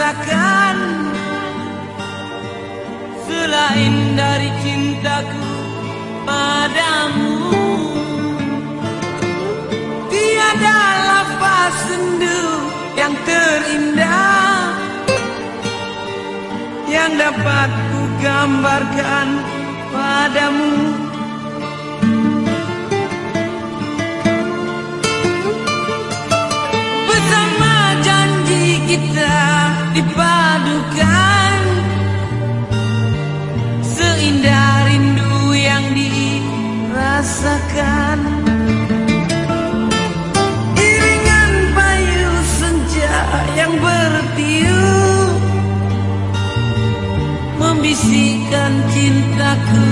rasakan Selain dari cintaku padamu. Tiada lafaz sendu yang terindah Yang dapat ku gambarkan padamu. Bersama janji kita dipadukan. Seindah rindu yang dirasakan. Iringan payu senja yang bertiup. Membisikkan cintaku